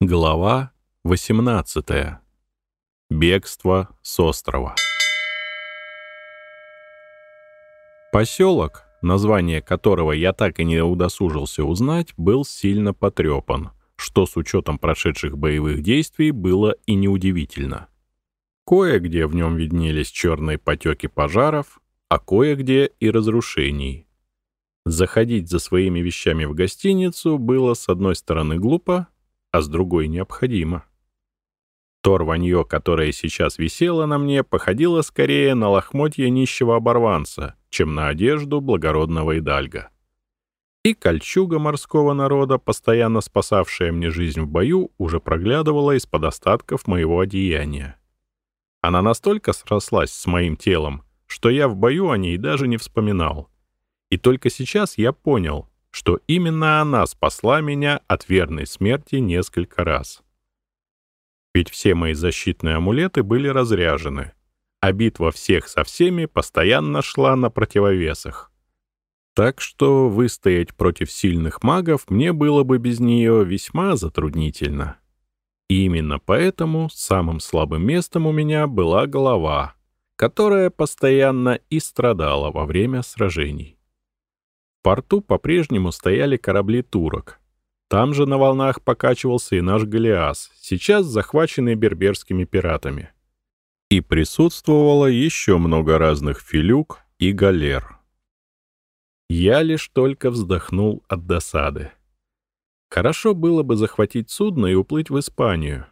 Глава 18. Бегство с острова. Поселок, название которого я так и не удосужился узнать, был сильно потрепан, что с учетом прошедших боевых действий было и неудивительно. Кое-где в нем виднелись черные потеки пожаров, а кое-где и разрушений. Заходить за своими вещами в гостиницу было, с одной стороны, глупо, а с другой необходимо. То рванье, которое сейчас висело на мне, походило скорее на лохмотья нищего оборванца, чем на одежду благородного идальга. И кольчуга морского народа, постоянно спасавшая мне жизнь в бою, уже проглядывала из-под остатков моего одеяния. Она настолько срослась с моим телом, что я в бою о ней даже не вспоминал. И только сейчас я понял, что именно она спасла меня от верной смерти несколько раз. Ведь все мои защитные амулеты были разряжены, а битва всех со всеми постоянно шла на противовесах. Так что выстоять против сильных магов мне было бы без нее весьма затруднительно. И именно поэтому самым слабым местом у меня была голова, которая постоянно и страдала во время сражений порту по-прежнему стояли корабли турок. Там же на волнах покачивался и наш Голиас, сейчас захваченный берберскими пиратами. И присутствовало еще много разных филюк и галер. Я лишь только вздохнул от досады. Хорошо было бы захватить судно и уплыть в Испанию.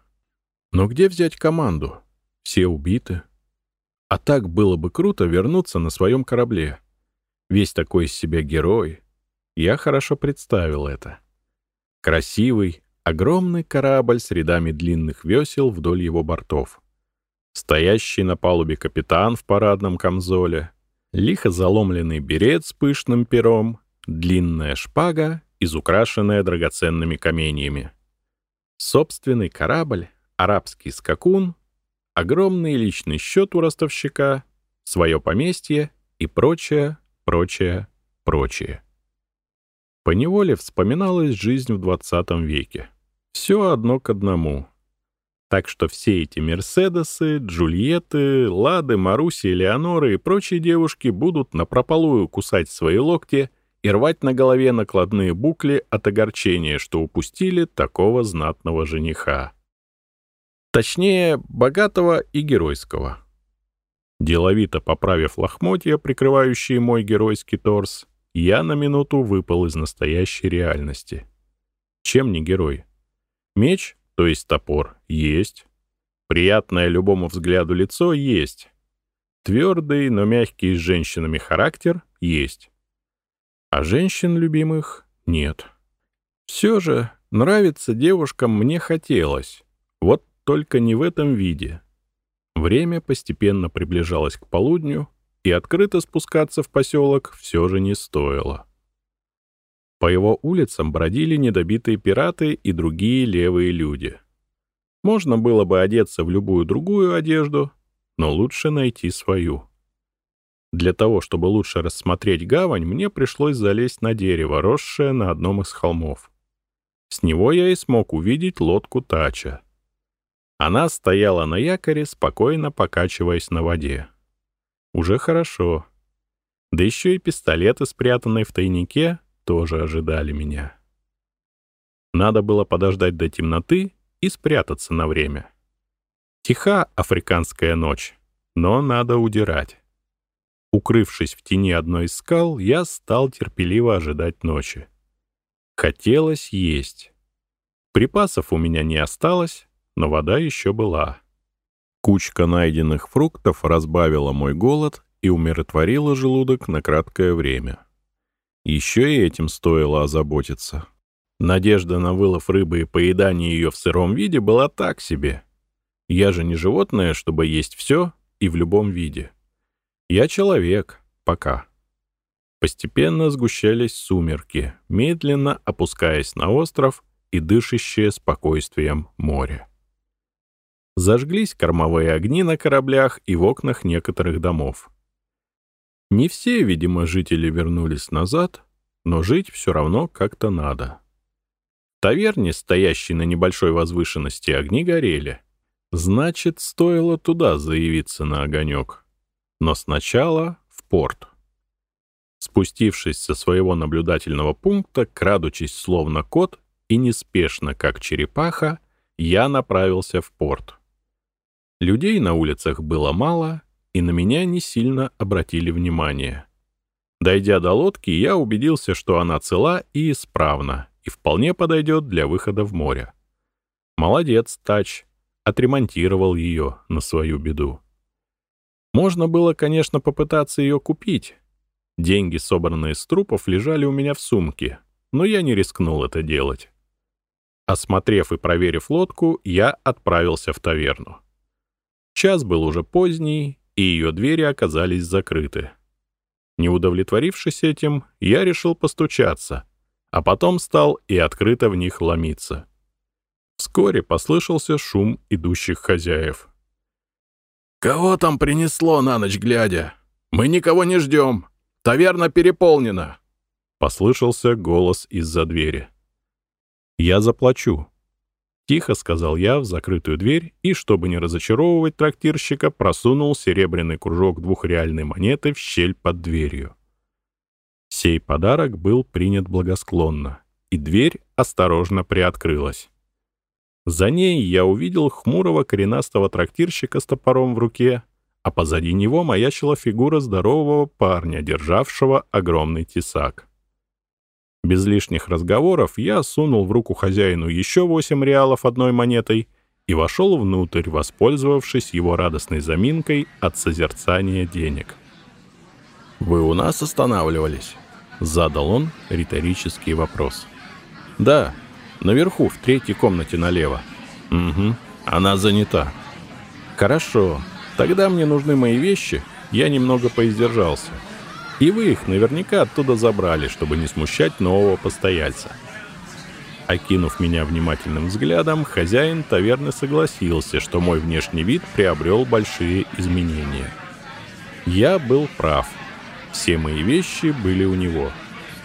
Но где взять команду? Все убиты. А так было бы круто вернуться на своем корабле весь такой из себя герой. Я хорошо представил это. Красивый, огромный корабль с рядами длинных весел вдоль его бортов. Стоящий на палубе капитан в парадном камзоле, лихо заломленный берет с пышным пером, длинная шпага, изукрашенная драгоценными каменьями. Собственный корабль, арабский скакун, огромный личный счет у ростовщика, свое поместье и прочее, прочее, прочее. Поневоле вспоминалась жизнь в 20 веке. Все одно к одному. Так что все эти Мерседесы, Джульетты, Лады, Маруси, Леоноры и прочие девушки будут напропалую кусать свои локти и рвать на голове накладные букли от огорчения, что упустили такого знатного жениха. Точнее, богатого и геройского. Деловито поправив лохмотья, прикрывающие мой геройский торс, я на минуту выпал из настоящей реальности. Чем не герой? Меч, то есть топор, есть. Приятное любому взгляду лицо есть. Твердый, но мягкий с женщинами характер есть. А женщин любимых нет. Все же нравиться девушкам мне хотелось. Вот только не в этом виде. Время постепенно приближалось к полудню, и открыто спускаться в поселок все же не стоило. По его улицам бродили недобитые пираты и другие левые люди. Можно было бы одеться в любую другую одежду, но лучше найти свою. Для того, чтобы лучше рассмотреть гавань, мне пришлось залезть на дерево, росшее на одном из холмов. С него я и смог увидеть лодку Тача — она стояла на якоре, спокойно покачиваясь на воде. Уже хорошо. Да еще и пистолеты, спрятанные в тайнике, тоже ожидали меня. Надо было подождать до темноты и спрятаться на время. Тиха африканская ночь, но надо удирать. Укрывшись в тени одной из скал, я стал терпеливо ожидать ночи. Хотелось есть. Припасов у меня не осталось, но вода еще была. Кучка найденных фруктов разбавила мой голод и умиротворила желудок на краткое время. Еще и этим стоило озаботиться. Надежда на вылов рыбы и поедание ее в сыром виде была так себе. Я же не животное, чтобы есть все и в любом виде. Я человек, пока. Постепенно сгущались сумерки, медленно опускаясь на остров и дышащее спокойствием море. Зажглись кормовые огни на кораблях и в окнах некоторых домов. Не все, видимо, жители вернулись назад, но жить все равно как-то надо. таверне, стоящей на небольшой возвышенности, огни горели. Значит, стоило туда заявиться на огонек. Но сначала в порт. Спустившись со своего наблюдательного пункта, крадучись словно кот и неспешно, как черепаха, я направился в порт. Людей на улицах было мало, и на меня не сильно обратили внимание. Дойдя до лодки, я убедился, что она цела и исправна, и вполне подойдет для выхода в море. Молодец, Тач, отремонтировал ее на свою беду. Можно было, конечно, попытаться ее купить. Деньги, собранные с трупов, лежали у меня в сумке, но я не рискнул это делать. Осмотрев и проверив лодку, я отправился в таверну. Час был уже поздний, и ее двери оказались закрыты. Не удовлетворившись этим, я решил постучаться, а потом стал и открыто в них ломиться. Вскоре послышался шум идущих хозяев. «Кого там принесло на ночь глядя? Мы никого не ждем. Таверна переполнена!» Послышался голос из-за двери. «Я заплачу», — тихо сказал я в закрытую дверь и, чтобы не разочаровывать трактирщика, просунул серебряный кружок двухреальной монеты в щель под дверью. Сей подарок был принят благосклонно, и дверь осторожно приоткрылась. За ней я увидел хмурого коренастого трактирщика с топором в руке, а позади него маячила фигура здорового парня, державшего огромный тесак. Без лишних разговоров я сунул в руку хозяину еще восемь реалов одной монетой и вошел внутрь, воспользовавшись его радостной заминкой от созерцания денег. «Вы у нас останавливались?» — задал он риторический вопрос. «Да», Наверху, в третьей комнате налево. Угу, она занята. Хорошо, тогда мне нужны мои вещи, я немного поиздержался. И вы их наверняка оттуда забрали, чтобы не смущать нового постояльца. Окинув меня внимательным взглядом, хозяин таверны согласился, что мой внешний вид приобрел большие изменения. Я был прав. Все мои вещи были у него.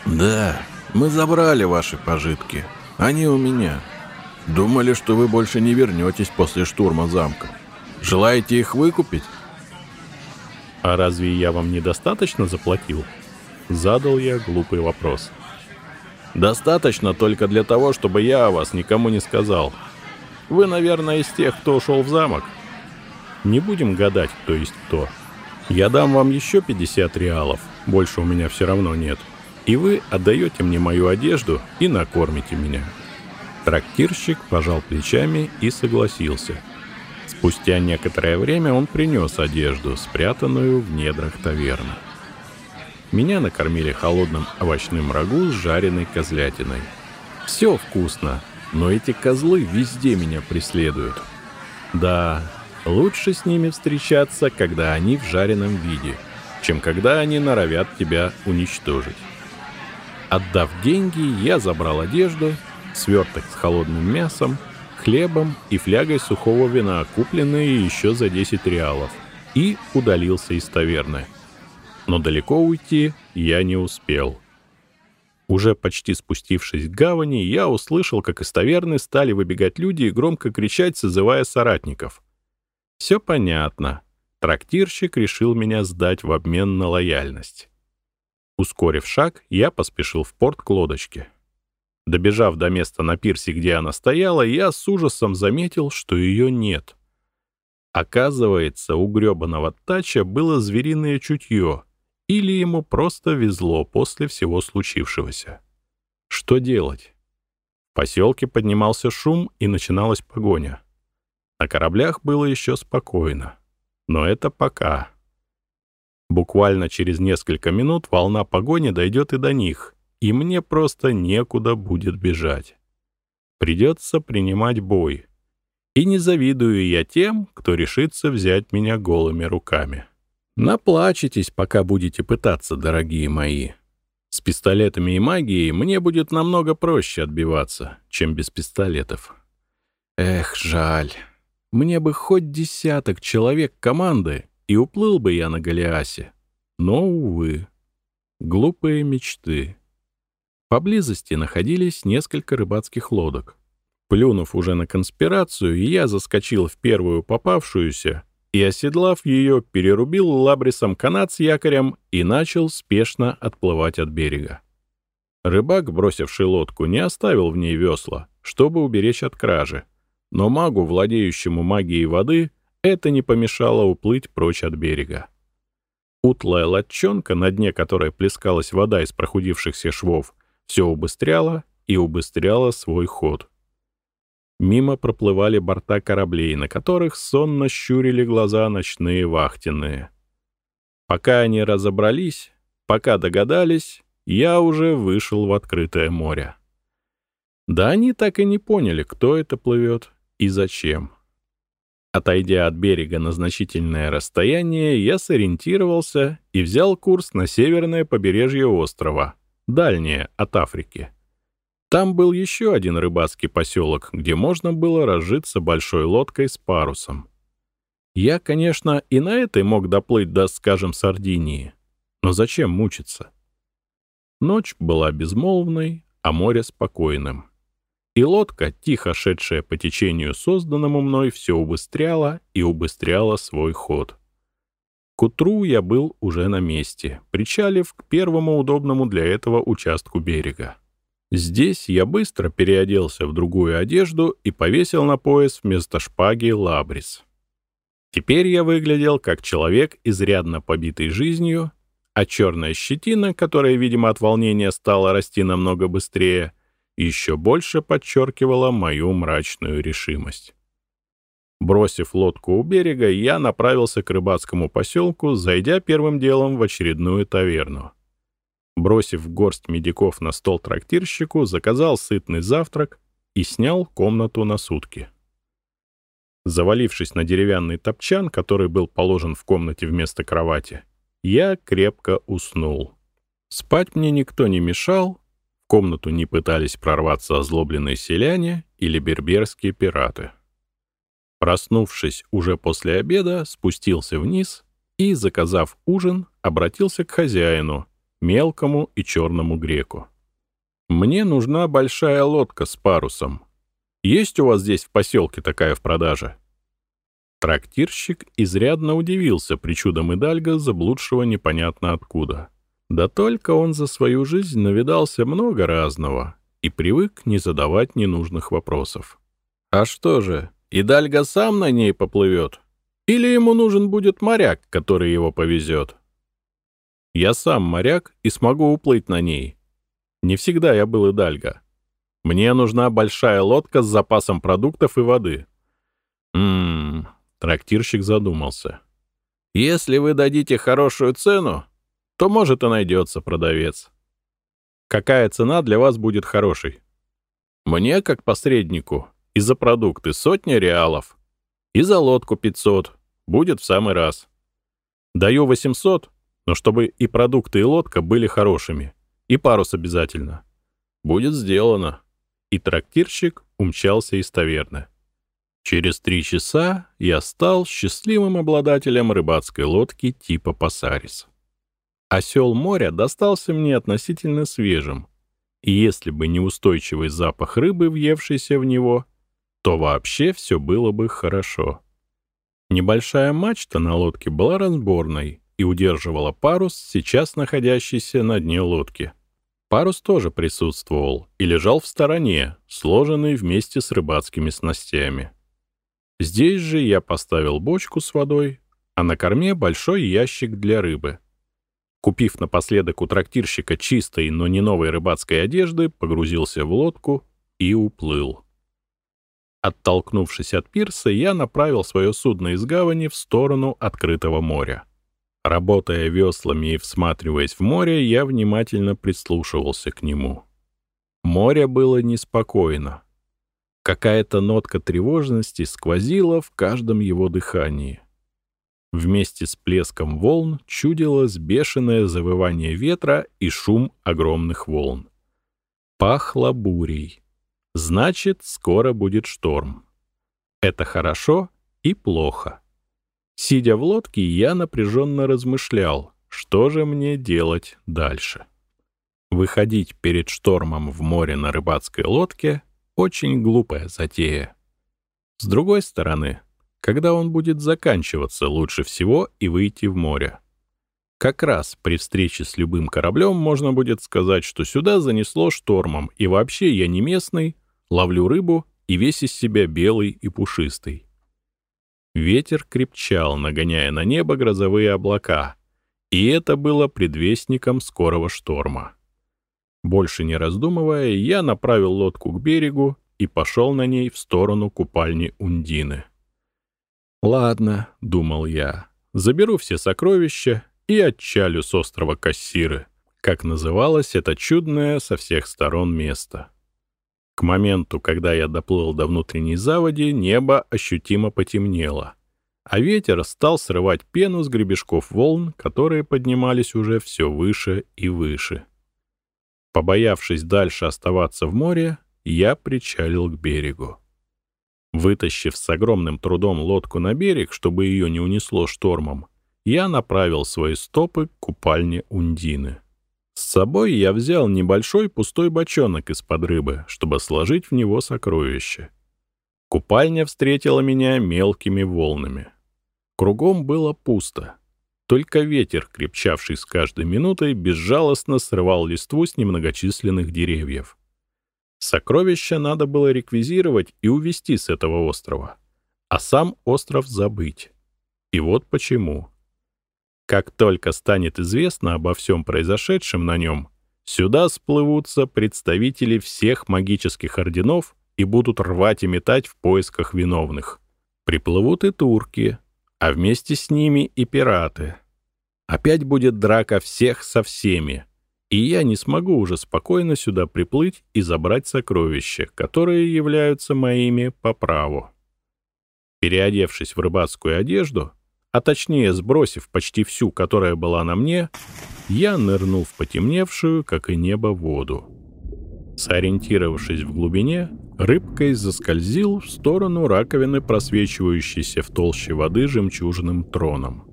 «Да, мы забрали ваши пожитки», они у меня. Думали, что вы больше не вернетесь после штурма замка. Желаете их выкупить? А разве я вам недостаточно заплатил? Задал я глупый вопрос. Достаточно только для того, чтобы я о вас никому не сказал. Вы, наверное, из тех, кто ушел в замок. Не будем гадать, кто есть кто. Я дам вам еще 50 реалов. Больше у меня все равно нет и вы отдаете мне мою одежду и накормите меня». Трактирщик пожал плечами и согласился. Спустя некоторое время он принес одежду, спрятанную в недрах таверны. Меня накормили холодным овощным рагу с жареной козлятиной. Все вкусно, но эти козлы везде меня преследуют. Да, лучше с ними встречаться, когда они в жареном виде, чем когда они норовят тебя уничтожить. Отдав деньги, я забрал одежду, сверток с холодным мясом, хлебом и флягой сухого вина, купленные еще за 10 реалов, и удалился из таверны. Но далеко уйти я не успел. Уже почти спустившись к гавани, я услышал, как из таверны стали выбегать люди и громко кричать, созывая соратников. Все понятно. Трактирщик решил меня сдать в обмен на лояльность. Ускорив шаг, я поспешил в порт к лодочке. Добежав до места на пирсе, где она стояла, я с ужасом заметил, что ее нет. Оказывается, у гребаного тача было звериное чутье, или ему просто везло после всего случившегося. Что делать? В поселке поднимался шум, и начиналась погоня. На кораблях было еще спокойно. Но это пока. Буквально через несколько минут волна погони дойдет и до них, и мне просто некуда будет бежать. Придется принимать бой. И не завидую я тем, кто решится взять меня голыми руками. Наплачетесь, пока будете пытаться, дорогие мои. С пистолетами и магией мне будет намного проще отбиваться, чем без пистолетов. Эх, жаль. Мне бы хоть десяток человек команды, и уплыл бы я на Голиасе. Но, увы, глупые мечты. Поблизости находились несколько рыбацких лодок. Плюнув уже на конспирацию, я заскочил в первую попавшуюся и, оседлав ее, перерубил лабрисом канат с якорем и начал спешно отплывать от берега. Рыбак, бросивший лодку, не оставил в ней весла, чтобы уберечь от кражи, но магу, владеющему магией воды, это не помешало уплыть прочь от берега. Утлая лодчонка, на дне которой плескалась вода из прохудившихся швов, все убыстряла и убыстряла свой ход. Мимо проплывали борта кораблей, на которых сонно щурили глаза ночные вахтенные. Пока они разобрались, пока догадались, я уже вышел в открытое море. Да они так и не поняли, кто это плывет и зачем. Отойдя от берега на значительное расстояние, я сориентировался и взял курс на северное побережье острова, дальнее от Африки. Там был еще один рыбацкий поселок, где можно было разжиться большой лодкой с парусом. Я, конечно, и на этой мог доплыть до, скажем, Сардинии. Но зачем мучиться? Ночь была безмолвной, а море спокойным. И лодка, тихо шедшая по течению созданному мной, все убыстряла и убыстряла свой ход. К утру я был уже на месте, причалив к первому удобному для этого участку берега. Здесь я быстро переоделся в другую одежду и повесил на пояс вместо шпаги лабрис. Теперь я выглядел как человек, изрядно побитый жизнью, а черная щетина, которая, видимо, от волнения стала расти намного быстрее, еще больше подчеркивала мою мрачную решимость. Бросив лодку у берега, я направился к рыбацкому поселку, зайдя первым делом в очередную таверну. Бросив горсть медиков на стол трактирщику, заказал сытный завтрак и снял комнату на сутки. Завалившись на деревянный топчан, который был положен в комнате вместо кровати, я крепко уснул. Спать мне никто не мешал, в комнату не пытались прорваться озлобленные селяне или берберские пираты. Проснувшись уже после обеда, спустился вниз и, заказав ужин, обратился к хозяину — мелкому и черному греку. «Мне нужна большая лодка с парусом. Есть у вас здесь в поселке такая в продаже?» Трактирщик изрядно удивился причудам Идальга, заблудшего непонятно откуда. Да только он за свою жизнь навидался много разного и привык не задавать ненужных вопросов. «А что же, Идальга сам на ней поплывет? Или ему нужен будет моряк, который его повезет?» Я сам моряк и смогу уплыть на ней. Не всегда я был идальго. Мне нужна большая лодка с запасом продуктов и воды. Ммм, трактирщик задумался. Если вы дадите хорошую цену, то, может, и найдется продавец. Какая цена для вас будет хорошей? Мне, как посреднику, и за продукты сотня реалов, и за лодку 500, будет в самый раз. Даю 800, но чтобы и продукты, и лодка были хорошими. И парус обязательно. Будет сделано. И трактирщик умчался из таверны. Через три часа я стал счастливым обладателем рыбацкой лодки типа «Пасарис». Осел моря достался мне относительно свежим, и если бы не устойчивый запах рыбы, въевшийся в него, то вообще все было бы хорошо. Небольшая мачта на лодке была разборной, и удерживала парус, сейчас находящийся на дне лодки. Парус тоже присутствовал и лежал в стороне, сложенный вместе с рыбацкими снастями. Здесь же я поставил бочку с водой, а на корме большой ящик для рыбы. Купив напоследок у трактирщика чистой, но не новой рыбацкой одежды, погрузился в лодку и уплыл. Оттолкнувшись от пирса, я направил свое судно из гавани в сторону открытого моря. Работая веслами и всматриваясь в море, я внимательно прислушивался к нему. Море было неспокойно. Какая-то нотка тревожности сквозила в каждом его дыхании. Вместе с плеском волн чудилось бешеное завывание ветра и шум огромных волн. Пахло бурей. Значит, скоро будет шторм. Это хорошо и плохо. Сидя в лодке, я напряженно размышлял, что же мне делать дальше. Выходить перед штормом в море на рыбацкой лодке — очень глупая затея. С другой стороны, когда он будет заканчиваться, лучше всего и выйти в море. Как раз при встрече с любым кораблем можно будет сказать, что сюда занесло штормом, и вообще я не местный, ловлю рыбу и весь из себя белый и пушистый. Ветер крепчал, нагоняя на небо грозовые облака, и это было предвестником скорого шторма. Больше не раздумывая, я направил лодку к берегу и пошел на ней в сторону купальни Ундины. «Ладно», — думал я, — «заберу все сокровища и отчалю с острова Кассиры, как называлось это чудное со всех сторон место». К моменту, когда я доплыл до внутренней заводи, небо ощутимо потемнело, а ветер стал срывать пену с гребешков волн, которые поднимались уже все выше и выше. Побоявшись дальше оставаться в море, я причалил к берегу. Вытащив с огромным трудом лодку на берег, чтобы ее не унесло штормом, я направил свои стопы к купальне Ундины. С собой я взял небольшой пустой бочонок из-под рыбы, чтобы сложить в него сокровища. Купальня встретила меня мелкими волнами. Кругом было пусто. Только ветер, крепчавший с каждой минутой, безжалостно срывал листву с немногочисленных деревьев. Сокровища надо было реквизировать и увезти с этого острова, а сам остров забыть. И вот почему. Как только станет известно обо всем произошедшем на нем, сюда сплывутся представители всех магических орденов и будут рвать и метать в поисках виновных. Приплывут и турки, а вместе с ними и пираты. Опять будет драка всех со всеми, и я не смогу уже спокойно сюда приплыть и забрать сокровища, которые являются моими по праву. Переодевшись в рыбацкую одежду, а точнее сбросив почти всю, которая была на мне, я нырнул в потемневшую, как и небо, воду. Сориентировавшись в глубине, рыбкой заскользил в сторону раковины, просвечивающейся в толще воды жемчужным троном.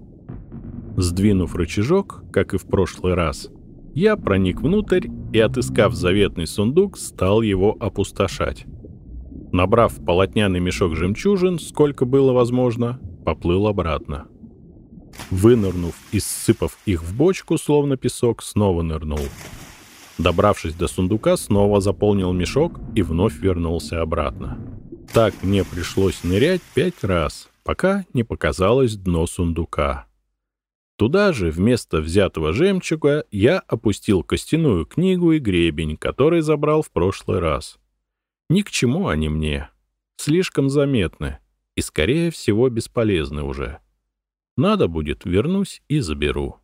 Сдвинув рычажок, как и в прошлый раз, я проник внутрь и, отыскав заветный сундук, стал его опустошать. Набрав полотняный мешок жемчужин, сколько было возможно, поплыл обратно. Вынырнув и ссыпав их в бочку, словно песок, снова нырнул. Добравшись до сундука, снова заполнил мешок и вновь вернулся обратно. Так мне пришлось нырять пять раз, пока не показалось дно сундука. Туда же, вместо взятого жемчуга, я опустил костяную книгу и гребень, который забрал в прошлый раз. Ни к чему они мне. Слишком заметны и, скорее всего, бесполезны уже. Надо будет, вернусь и заберу.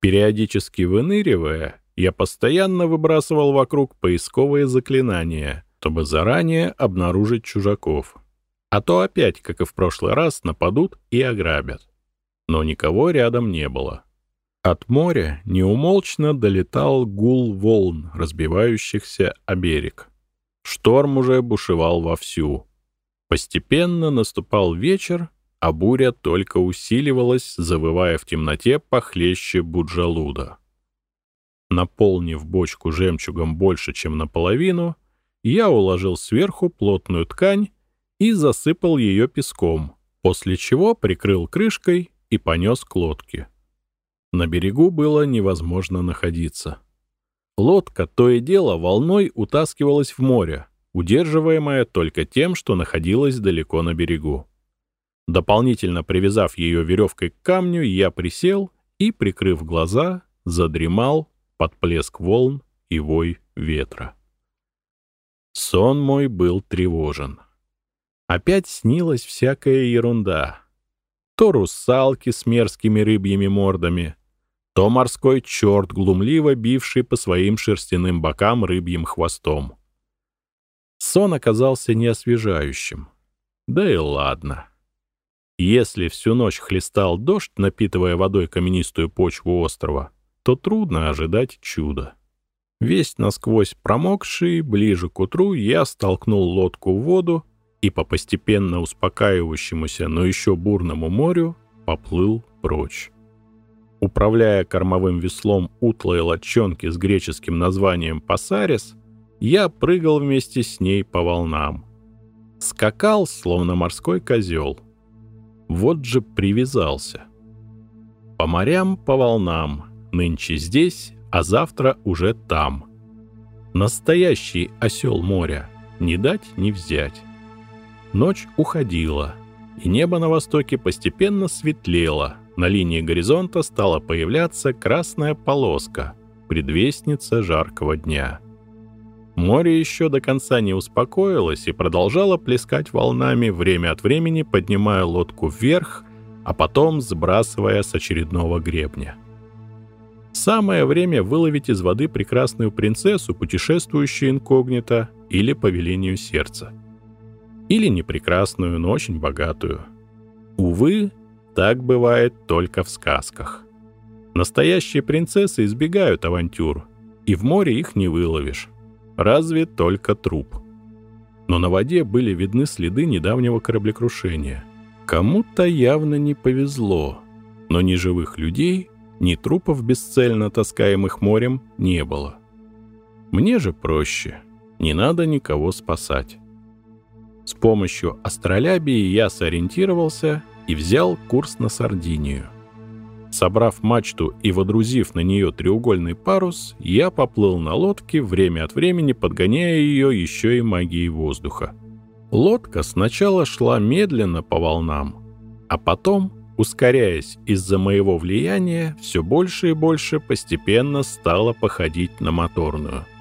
Периодически выныривая, я постоянно выбрасывал вокруг поисковые заклинания, чтобы заранее обнаружить чужаков. А то опять, как и в прошлый раз, нападут и ограбят. Но никого рядом не было. От моря неумолчно долетал гул волн, разбивающихся о берег. Шторм уже бушевал вовсю. Постепенно наступал вечер, а буря только усиливалась, завывая в темноте похлеще Буджалуда. Наполнив бочку жемчугом больше, чем наполовину, я уложил сверху плотную ткань и засыпал ее песком, после чего прикрыл крышкой и понес к лодке. На берегу было невозможно находиться. Лодка то и дело волной утаскивалась в море, удерживаемая только тем, что находилась далеко на берегу. Дополнительно привязав ее веревкой к камню, я присел и, прикрыв глаза, задремал под плеск волн и вой ветра. Сон мой был тревожен. Опять снилась всякая ерунда. То русалки с мерзкими рыбьими мордами, то морской черт, глумливо бивший по своим шерстяным бокам рыбьим хвостом. Сон оказался неосвежающим. Да и ладно. Если всю ночь хлестал дождь, напитывая водой каменистую почву острова, то трудно ожидать чуда. Весь насквозь промокший, ближе к утру я столкнул лодку в воду и по постепенно успокаивающемуся, но еще бурному морю поплыл прочь. Управляя кормовым веслом утлой лодчонки с греческим названием «Пасарис», я прыгал вместе с ней по волнам. Скакал, словно морской козел. Вот же привязался. По морям, по волнам, нынче здесь, а завтра уже там. Настоящий осел моря, не дать, не взять. Ночь уходила, и небо на востоке постепенно светлело. На линии горизонта стала появляться красная полоска, предвестница жаркого дня. Море еще до конца не успокоилось и продолжало плескать волнами, время от времени поднимая лодку вверх, а потом сбрасывая с очередного гребня. Самое время выловить из воды прекрасную принцессу, путешествующую инкогнито или по велению сердца. Или не прекрасную, но очень богатую. Увы, так бывает только в сказках. Настоящие принцессы избегают авантюр, и в море их не выловишь. Разве только труп. Но на воде были видны следы недавнего кораблекрушения. Кому-то явно не повезло, но ни живых людей, ни трупов бесцельно таскаемых морем не было. Мне же проще, не надо никого спасать. С помощью астролябии я сориентировался и взял курс на Сардинию. Собрав мачту и водрузив на нее треугольный парус, я поплыл на лодке, время от времени подгоняя ее еще и магией воздуха. Лодка сначала шла медленно по волнам, а потом, ускоряясь из-за моего влияния, все больше и больше постепенно стала походить на моторную —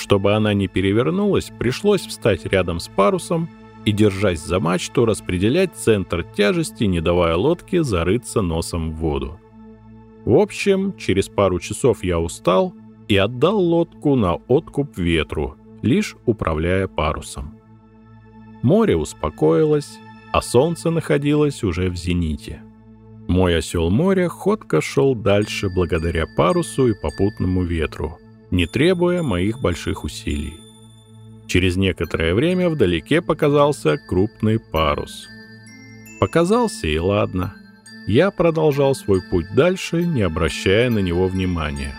чтобы она не перевернулась, пришлось встать рядом с парусом и, держась за мачту, распределять центр тяжести, не давая лодке зарыться носом в воду. В общем, через пару часов я устал и отдал лодку на откуп ветру, лишь управляя парусом. Море успокоилось, а солнце находилось уже в зените. Мой осел моря ходко шел дальше благодаря парусу и попутному ветру — не требуя моих больших усилий. Через некоторое время вдалеке показался крупный парус. Показался и ладно. Я продолжал свой путь дальше, не обращая на него внимания.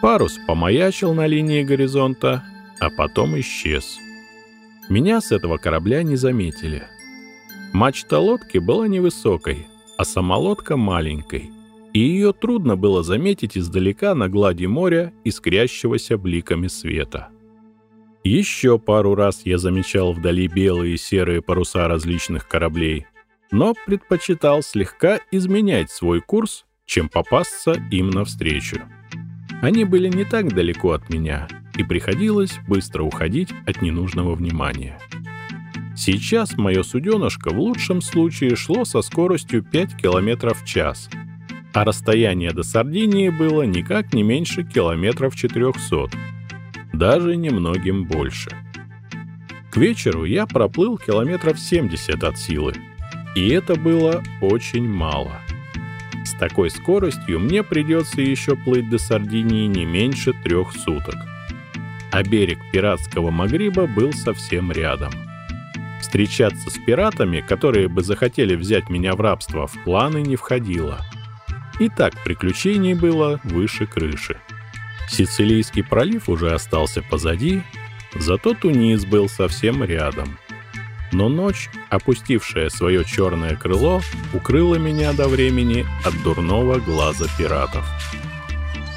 Парус помаячил на линии горизонта, а потом исчез. Меня с этого корабля не заметили. Мачта лодки была невысокой, а сама лодка маленькой и ее трудно было заметить издалека на глади моря, искрящегося бликами света. Еще пару раз я замечал вдали белые и серые паруса различных кораблей, но предпочитал слегка изменять свой курс, чем попасться им навстречу. Они были не так далеко от меня, и приходилось быстро уходить от ненужного внимания. Сейчас мое суденышко в лучшем случае шло со скоростью 5 км в час — а расстояние до Сардинии было никак не меньше километров 400, даже немногим больше. К вечеру я проплыл километров 70 от силы, и это было очень мало. С такой скоростью мне придется еще плыть до Сардинии не меньше трех суток. А берег пиратского Магриба был совсем рядом. Встречаться с пиратами, которые бы захотели взять меня в рабство, в планы не входило — и так приключений было выше крыши. Сицилийский пролив уже остался позади, зато Тунис был совсем рядом. Но ночь, опустившая свое черное крыло, укрыла меня до времени от дурного глаза пиратов.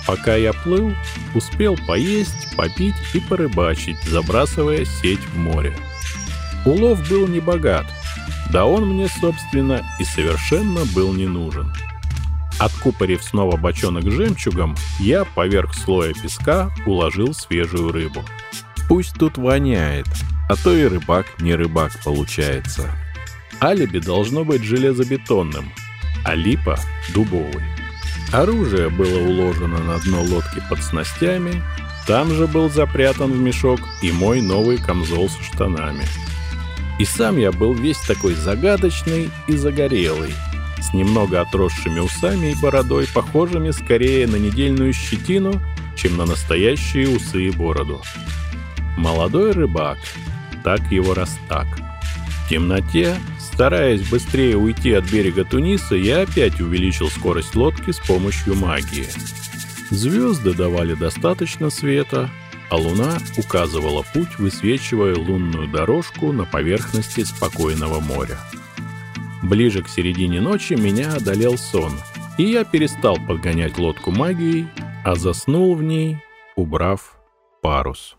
Пока я плыл, успел поесть, попить и порыбачить, забрасывая сеть в море. Улов был не богат, да он мне, собственно, и совершенно был не нужен. — Откупорив снова бочонок жемчугом, я поверх слоя песка уложил свежую рыбу. Пусть тут воняет, а то и рыбак не рыбак получается. Алиби должно быть железобетонным, а липа — дубовый. Оружие было уложено на дно лодки под снастями, там же был запрятан в мешок и мой новый камзол с штанами. И сам я был весь такой загадочный и загорелый — с немного отросшими усами и бородой, похожими скорее на недельную щетину, чем на настоящие усы и бороду. Молодой рыбак, так его Растак. В темноте, стараясь быстрее уйти от берега Туниса, я опять увеличил скорость лодки с помощью магии. Звезды давали достаточно света, а луна указывала путь, высвечивая лунную дорожку на поверхности спокойного моря. Ближе к середине ночи меня одолел сон, и я перестал подгонять лодку магией, а заснул в ней, убрав парус.